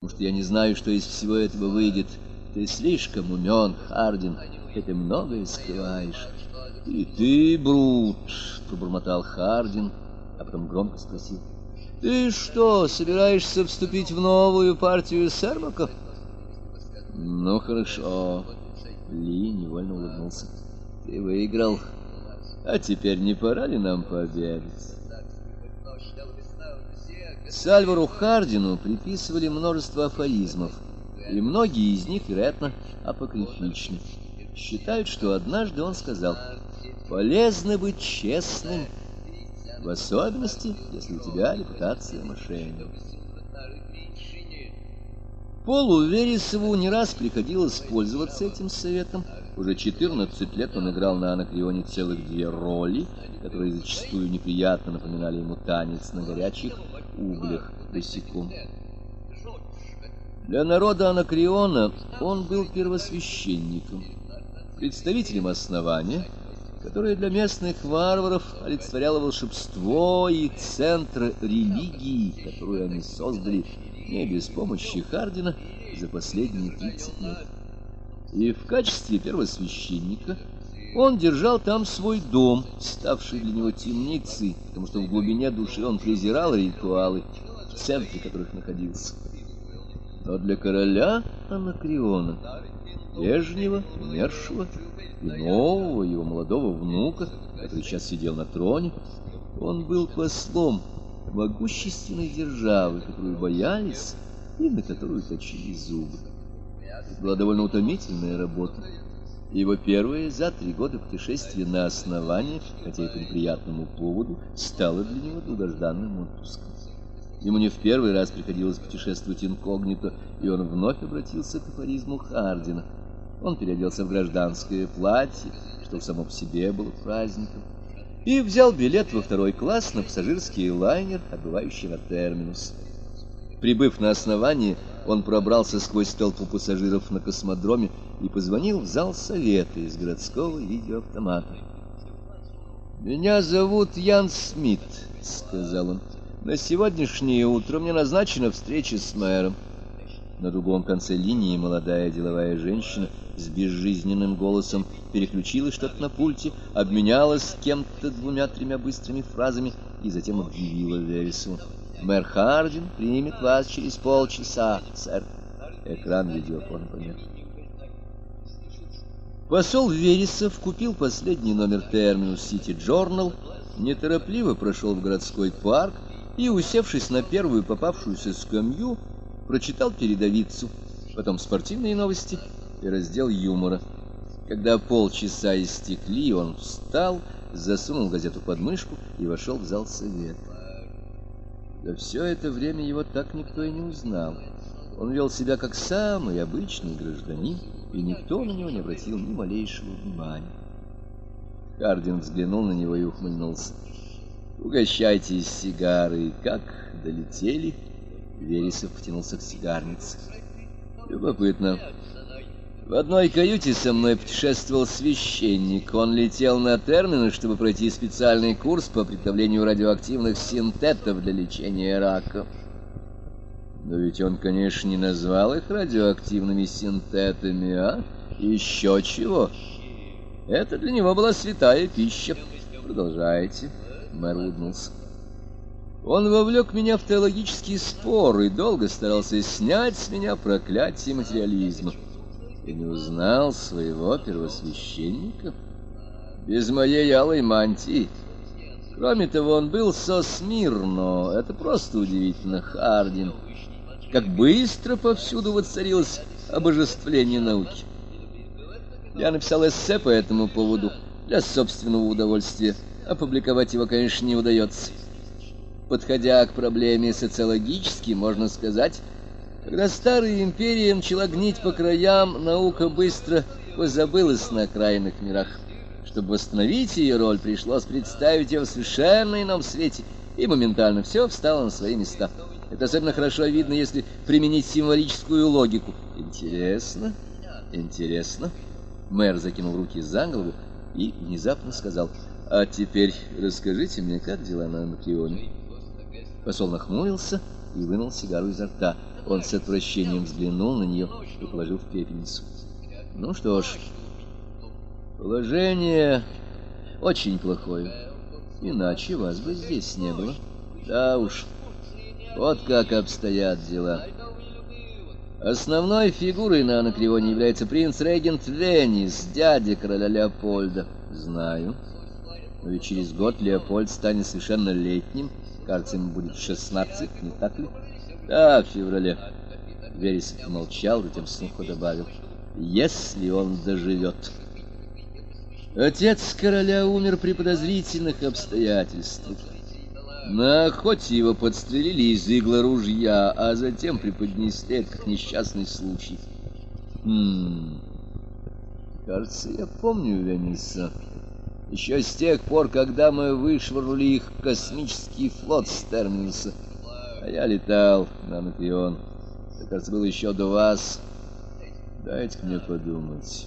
потому что я не знаю, что из всего этого выйдет. Ты слишком умен, Хардин, и ты многое скрываешь. И ты, Брут, пробормотал Хардин, а потом громко спросил. Ты что, собираешься вступить в новую партию Сермака? Ну, хорошо. Ли невольно улыбнулся. Ты выиграл. А теперь не пора ли нам пообедать? Сальвару Хардину приписывали множество афоризмов, и многие из них, вероятно, апокрифичны. Считают, что однажды он сказал «Полезно быть честным, в особенности, если у тебя репутация мошенника». Полу Вересову не раз приходилось пользоваться этим советом. Уже 14 лет он играл на анакреоне целых две роли, которые зачастую неприятно напоминали ему танец на горячих углях босиком. Для народа Анакреона он был первосвященником, представителем основания, которое для местных варваров олицетворяло волшебство и центр религии, которую они создали не без помощи Хардина за последние 30 лет. И в качестве первосвященника он держал там свой дом, ставший для него темницей, потому что в глубине души он презирал ритуалы, в центре которых находился. Но для короля Анакриона, прежнего, умершего, и нового его молодого внука, который сейчас сидел на троне, он был послом могущественной державы, которую боялись и на которую точили зубы. Это была довольно утомительная работа. Его первые за три года путешествия на основание, хотя и по неприятному поводу, стало для него долгожданным отпуском. Ему не в первый раз приходилось путешествовать инкогнито, и он вновь обратился к афоризму Хардина. Он переоделся в гражданское платье, что само по себе было праздником, и взял билет во второй класс на пассажирский лайнер, отбывающий на терминус. Прибыв на основание, он пробрался сквозь толпу пассажиров на космодроме и позвонил в зал совета из городского видеоавтомата. «Меня зовут Ян Смит», — сказал он. «На сегодняшнее утро мне назначена встреча с мэром». На другом конце линии молодая деловая женщина с безжизненным голосом переключила что-то на пульте, обменялась с кем-то двумя-тремя быстрыми фразами и затем объявила Вересу. Мэр Хардин примет вас через полчаса, сэр. Экран видеофона помех. Посол Вересов купил последний номер Терминус Сити Джорнал, неторопливо прошел в городской парк и, усевшись на первую попавшуюся скамью, прочитал передовицу, потом спортивные новости и раздел юмора. Когда полчаса истекли, он встал, засунул газету под мышку и вошел в зал совета. За все это время его так никто и не узнал. Он вел себя как самый обычный гражданин, и никто на него не обратил ни малейшего внимания. Хардин взглянул на него и ухмыльнулся. «Угощайтесь сигарой. Как долетели?» Вересов потянулся к сигарнице. «Любопытно. В одной каюте со мной путешествовал священник. Он летел на термины, чтобы пройти специальный курс по приготовлению радиоактивных синтетов для лечения рака. Но ведь он, конечно, не назвал их радиоактивными синтетами, а? Еще чего? Это для него была святая пища. Продолжайте. Мэр улыбнулся. Он вовлек меня в теологический спор и долго старался снять с меня проклятие материализма. Ты не узнал своего первосвященника? Без моей алой мантии. Кроме того, он был со Смирно. Это просто удивительно, Хардин. Как быстро повсюду воцарилось обожествление науки. Я написал эссе по этому поводу для собственного удовольствия. Опубликовать его, конечно, не удается. Подходя к проблеме социологически, можно сказать, когда старая империя начала гнить по краям, наука быстро позабылась на окраинных мирах. Чтобы восстановить ее роль, пришлось представить ее в совершенно ином свете, и моментально все встало на свои места. Это особенно хорошо видно, если применить символическую логику. Интересно, интересно. Мэр закинул руки за голову и внезапно сказал, «А теперь расскажите мне, как дела на Анакреоне?» Посол нахмурился и вынул сигару изо рта. Он с отвращением взглянул на нее и положил в пепельницу. Ну что ж, положение очень плохое. Иначе вас бы здесь не было. Да уж, вот как обстоят дела. Основной фигурой на анакреоне является принц-регент Венис, дядя короля Леопольда. Знаю. Но ведь через год Леопольд станет совершеннолетним. Кажется, ему будет 16, не так ли? Да, в феврале. Вересов молчал, затем сухо добавил. Если он доживет. Отец короля умер при подозрительных обстоятельствах. На охоте его подстрелили из игла ружья, а затем преподнесли это как несчастный случай. Хм... Кажется, я помню Вениса. Еще с тех пор, когда мы вышвырнули их космический флот с терминуса. А я летал на Анакреон. Это, кажется, было еще до вас. Дайте мне подумать.